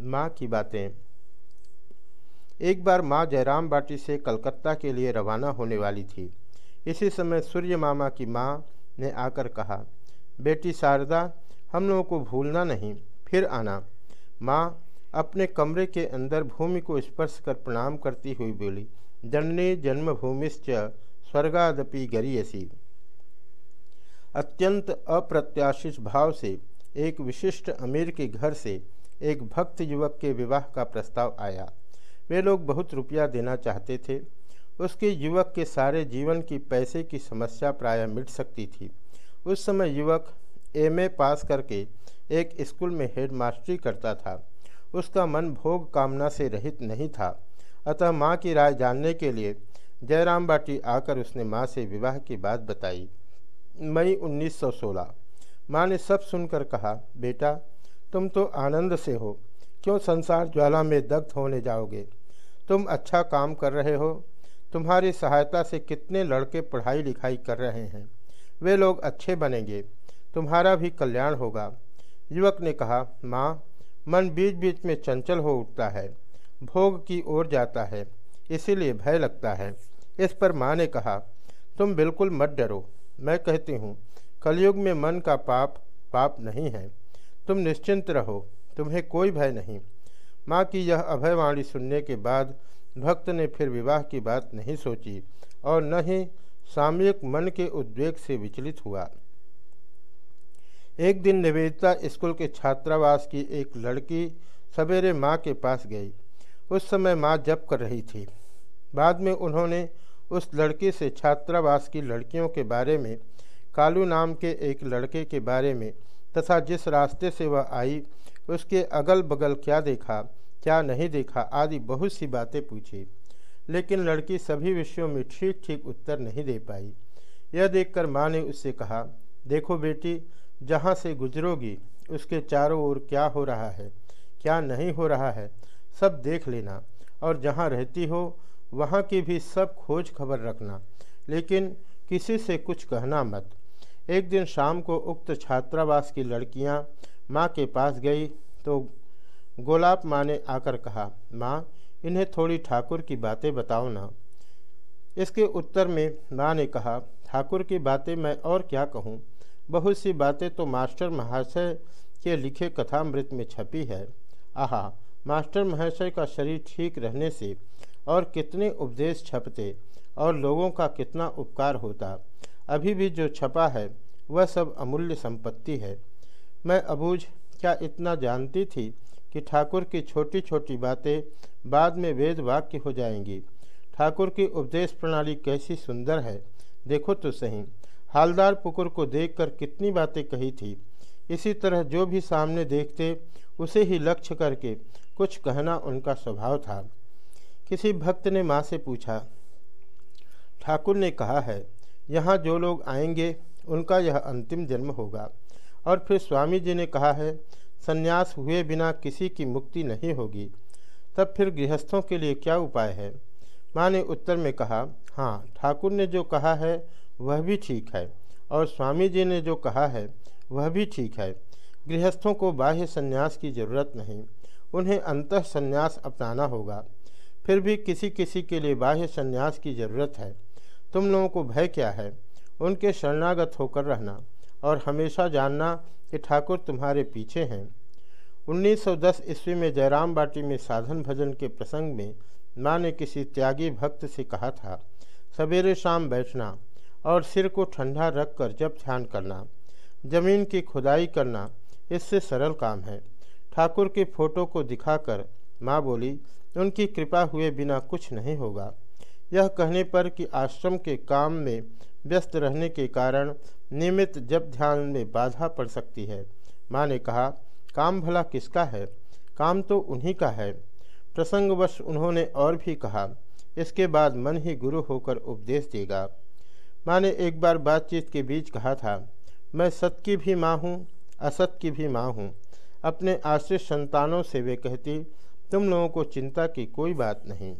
माँ की बातें। एक बार माँ जयराम बाटी से कलकत्ता के लिए रवाना होने वाली थी। इसी समय सूर्य मामा की माँ ने आकर कहा, बेटी शारदा, हम लोगों को भूलना नहीं, फिर आना। माँ अपने कमरे के अंदर भूमि को स्पर्श कर प्रणाम करती हुई बोली, जननी जन्मभूमिश्च स्वर्गादपि गरीयसी। अत्यंत अप्रत्याशित भाव से, एक विशिष्ट अमीर के घर से एक भक्त युवक के विवाह का प्रस्ताव आया। वे लोग बहुत रुपया देना चाहते थे। उसके युवक के सारे जीवन की पैसे की समस्या प्रायः मिट सकती थी। उस समय युवक एमए पास करके एक स्कूल में हेड मास्टरी करता था। उसका मन भोग कामना से रहित नहीं था। अतः माँ की राय जानने के लिए जयराम बाटी आकर उसने माँ से विवाह की बात बताई। मई 1916 माँ ने सब सुनकर कहा, बेटा तुम तो आनंद से हो। क्यों संसार ज्वाला में दग्ध होने जाओगे? तुम अच्छा काम कर रहे हो। तुम्हारी सहायता से कितने लड़के पढ़ाई लिखाई कर रहे हैं। वे लोग अच्छे बनेंगे। तुम्हारा भी कल्याण होगा। युवक ने कहा, माँ, मन बीच बीच में चंचल हो उठता है। भोग की ओर जाता है। इसीलिए भय लगता है। इस पर माँ ने कहा, तुम बिल्कुल मत डरो। मैं कहती हूँ, कलयुग में मन का पाप पाप नहीं है। तुम निश्चिंत रहो, तुम्हें कोई भय नहीं। माँ की यह अभयवाणी सुनने के बाद भक्त ने फिर विवाह की बात नहीं सोची और न ही सामयिक मन के उद्वेग से विचलित हुआ। एक दिन निवेदिता स्कूल के छात्रावास की एक लड़की सवेरे माँ के पास गई। उस समय माँ जप कर रही थी। बाद में उन्होंने उस लड़की से छात्रावास की लड़कियों के बारे में, कालू नाम के एक लड़के के बारे में तथा जिस रास्ते से वह आई, उसके अगल बगल क्या देखा, क्या नहीं देखा आदि बहुत सी बातें पूछी। लेकिन लड़की सभी विषयों में ठीक ठीक उत्तर नहीं दे पाई। यह देखकर माँ ने उससे कहा, देखो बेटी, जहाँ से गुजरोगी, उसके चारों ओर क्या हो रहा है, क्या नहीं हो रहा है, सब देख लेना। और जहाँ रहती हो, वहाँ की भी सब खोज खबर रखना। लेकिन किसी से कुछ कहना मत। एक दिन शाम को उक्त छात्रावास की लड़कियाँ माँ के पास गई तो गोलाब माँ ने आकर कहा, माँ, इन्हें थोड़ी ठाकुर की बातें बताओ ना। इसके उत्तर में माँ ने कहा, ठाकुर की बातें मैं और क्या कहूँ? बहुत सी बातें तो मास्टर महाशय के लिखे कथामृत में छपी है। आहा, मास्टर महाशय का शरीर ठीक रहने से और कितने उपदेश छपते और लोगों का कितना उपकार होता। अभी भी जो छपा है, वह सब अमूल्य संपत्ति है। मैं अबूझ क्या इतना जानती थी कि ठाकुर की छोटी छोटी बातें बाद में वेद वाक्य हो जाएँगी। ठाकुर की उपदेश प्रणाली कैसी सुंदर है, देखो तो सही। हालदार पुकुर को देखकर कितनी बातें कही थी। इसी तरह जो भी सामने देखते, उसे ही लक्ष्य करके कुछ कहना उनका स्वभाव था। किसी भक्त ने माँ से पूछा, ठाकुर ने कहा है यहाँ जो लोग आएँगे, उनका यह अंतिम जन्म होगा। और फिर स्वामी जी ने कहा है, संन्यास हुए बिना किसी की मुक्ति नहीं होगी। तब फिर गृहस्थों के लिए क्या उपाय है? माँ ने उत्तर में कहा हाँ ठाकुर ने जो कहा है, वह भी ठीक है। और स्वामी जी ने जो कहा है, वह भी ठीक है। गृहस्थों को बाह्य संन्यास की ज़रूरत नहीं। उन्हें अंत संन्यास अपनाना होगा। फिर भी किसी किसी के लिए बाह्य संन्यास की ज़रूरत है। तुम लोगों को भय क्या है? उनके शरणागत होकर रहना और हमेशा जानना कि ठाकुर तुम्हारे पीछे हैं। 1910 ईस्वी में जयराम बाटी में साधन भजन के प्रसंग में माँ ने किसी त्यागी भक्त से कहा था, सवेरे शाम बैठना और सिर को ठंडा रख कर जब ध्यान करना। ज़मीन की खुदाई करना, इससे सरल काम है। ठाकुर के फ़ोटो को दिखाकर माँ बोली, उनकी कृपा हुए बिना कुछ नहीं होगा। यह कहने पर कि आश्रम के काम में व्यस्त रहने के कारण नियमित जब ध्यान में बाधा पड़ सकती है। माँ ने कहा, काम भला किसका है? काम तो उन्हीं का है। प्रसंगवश उन्होंने और भी कहा, इसके बाद मन ही गुरु होकर उपदेश देगा। माँ ने एक बार बातचीत के बीच कहा था, मैं सत की भी माँ हूँ, असत की भी माँ हूँ। अपने आश्रित संतानों से वे कहती, तुम लोगों को चिंता की कोई बात नहीं।